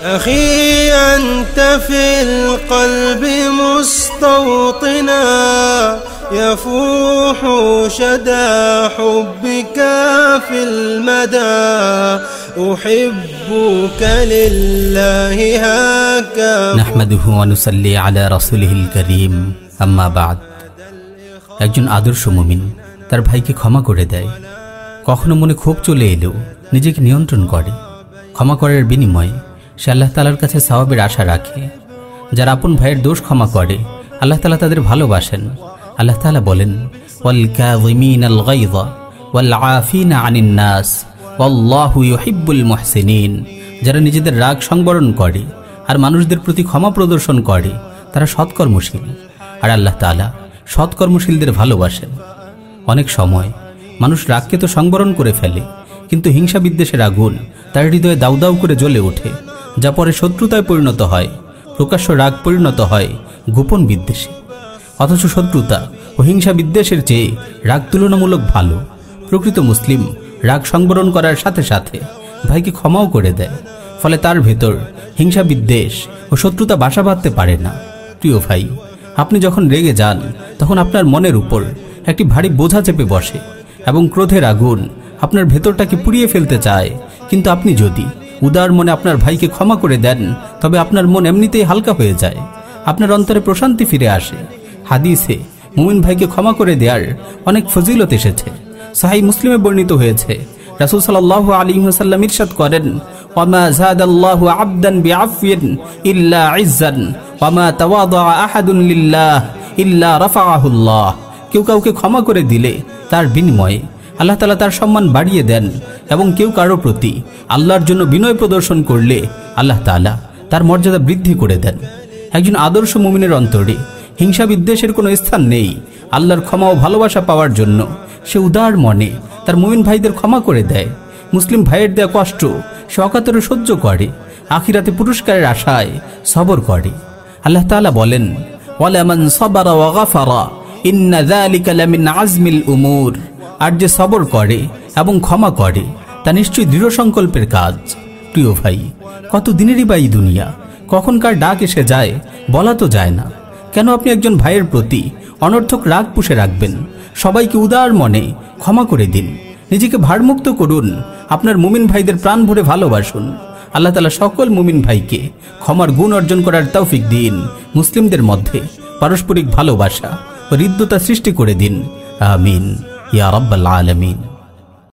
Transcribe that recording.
أخي أنت في القلب مستوطنا يفوح شدى حبك في المدى أحبك لله هكا নাহমাদুহু অনুসাল্লি আলা রাসূলিহিল করিম আম্মা বাদ একজন আদর্শ মুমিন তার ভাইকে ক্ষমা করে দেয় কখনো মনে ক্ষোভ চলে এলেও নিজেকে নিয়ন্ত্রণ করে ক্ষমা করার বিনিময়ে সে আল্লাহ তালার কাছে সওয়াবের আশা রাখে। যারা আপন ভাইয়ের দোষ ক্ষমা করে, আল্লাহ তালা তাদের ভালোবাসেন। আল্লাহ তালা বলেন আনিন নাস যারা নিজেদের রাগ সংবরণ করে আর মানুষদের প্রতি ক্ষমা প্রদর্শন করে, তারা সৎকর্মশীল। আর আল্লাহ তাআলা সৎকর্মশীলদের ভালোবাসেন। অনেক সময় মানুষ রাগকে তো সংবরণ করে ফেলে, কিন্তু হিংসা বিদ্বেষের আগুন তার হৃদয়ে দাউ দাউ করে জ্বলে ওঠে। যা পরে শত্রুতায় পরিণত হয়, প্রকাশ্য রাগ পরিণত হয় গোপন বিদ্বেষে। অথচ শত্রুতা ও হিংসা বিদ্বেষের চেয়ে রাগ তুলনামূলক ভালো। প্রকৃত মুসলিম রাগ সংবরণ করার সাথে সাথে ভাইকে ক্ষমাও করে দেয়। ফলে তার ভেতর হিংসা বিদ্বেষ ও শত্রুতা বাসা বাঁধতে পারে না। প্রিয় ভাই, আপনি যখন রেগে যান, তখন আপনার মনের উপর একটি ভারী বোঝা চেপে বসে এবং ক্রোধের আগুন আপনার ভেতরটাকে পুড়িয়ে ফেলতে চায়, কিন্তু আপনি যদি উদার মনে আপনার ভাইকে ক্ষমা করে দেন, তবে আপনার মন এমনিতেই হালকা হয়ে যায়। আপনার অন্তরে প্রশান্তি ফিরে আসে। হাদিসে, মুমিন ভাইকে ক্ষমা করে দেওয়ার অনেক ফজিলত এসেছে। সাহাই মুসলিমে বর্ণিত হয়েছে, রাসূল আলাইহি ওয়াসাল্লাম ইরশাদ করেন কেউ কাউকে ক্ষমা করে দিলে তার বিনিময়ে আল্লাহ তালা তার সম্মান বাড়িয়ে দেন এবং কেউ কারও প্রতি আল্লাহর জন্য বিনয় প্রদর্শন করলে আল্লাহ তাআলা তার মর্যাদা বৃদ্ধি করে দেন। একজন আদর্শ মুমিনের অন্তরে হিংসা বিদ্বেষের কোনো স্থান নেই। আল্লাহর ক্ষমা ও ভালোবাসা পাওয়ার জন্য সে উদার মনে তার মুমিন ভাইদের ক্ষমা করে দেয়। মুসলিম ভাইয়ের দেয়া কষ্ট সে অকাতরে সহ্য করে, আখিরাতে পুরস্কারের আশায় সবর করে। আল্লাহ তাআলা বলেন ওয়ালামান সাবারা ওয়া গাফারা, ইন্না যালিকা লামিন আজমিল উমুর। আর যে সবর করে এবং ক্ষমা করে, তা নিশ্চয়ই দৃঢ় সংকল্পের কাজ। প্রিয় ভাই, কত দিনেরই বা এই দুনিয়া? কখনকার ডাক এসে যায়, বলা তো যায় না। কেন আপনি একজন ভাইয়ের প্রতি অনর্থক রাগ পুষে রাখবেন? সবাইকে উদার মনে ক্ষমা করে দিন। নিজেকে ভারমুক্ত করুন। আপনার মুমিন ভাইদের প্রাণ ভরে ভালোবাসুন। আল্লাহ তালা সকল মুমিন ভাইকে ক্ষমার গুণ অর্জন করার তৌফিক দিন। মুসলিমদের মধ্যে পারস্পরিক ভালোবাসা ও হৃদ্যতা সৃষ্টি করে দিন। আমিন। يا رب العالمين.